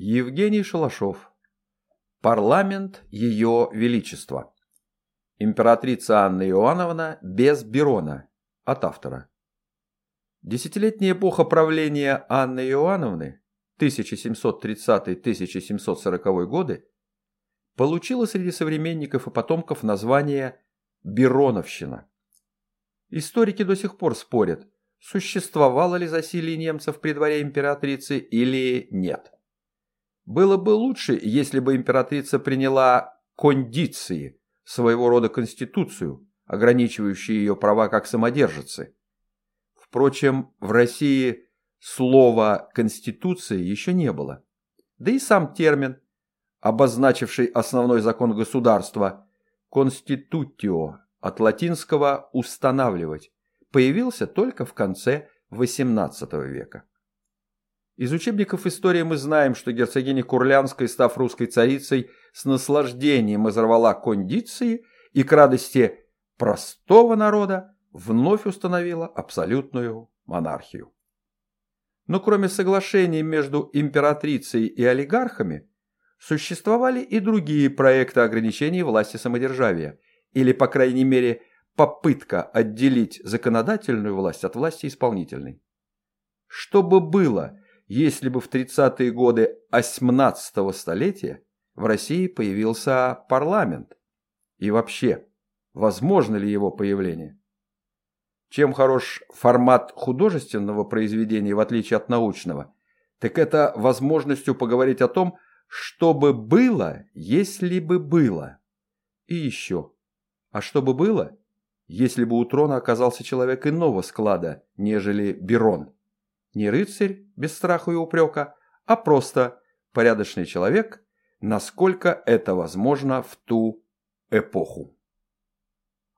Евгений Шалашов. Парламент Ее Величества. Императрица Анна Иоанновна без Берона. От автора. Десятилетняя эпоха правления Анны Иоанновны 1730-1740 годы получила среди современников и потомков название Бероновщина. Историки до сих пор спорят, существовало ли засилие немцев при дворе императрицы или нет. Было бы лучше, если бы императрица приняла кондиции, своего рода конституцию, ограничивающую ее права как самодержицы. Впрочем, в России слова «конституция» еще не было. Да и сам термин, обозначивший основной закон государства «конститутио» от латинского «устанавливать», появился только в конце XVIII века. Из учебников истории мы знаем, что герцогиня Курлянская, став русской царицей, с наслаждением изорвала кондиции и к радости простого народа вновь установила абсолютную монархию. Но кроме соглашений между императрицей и олигархами, существовали и другие проекты ограничений власти самодержавия, или, по крайней мере, попытка отделить законодательную власть от власти исполнительной. Что бы было, если бы в 30-е годы 18 столетия в России появился парламент? И вообще, возможно ли его появление? Чем хорош формат художественного произведения, в отличие от научного, так это возможностью поговорить о том, что бы было, если бы было. И еще. А что бы было, если бы у трона оказался человек иного склада, нежели Берон? Не рыцарь без страха и упрека, а просто порядочный человек, насколько это возможно в ту эпоху.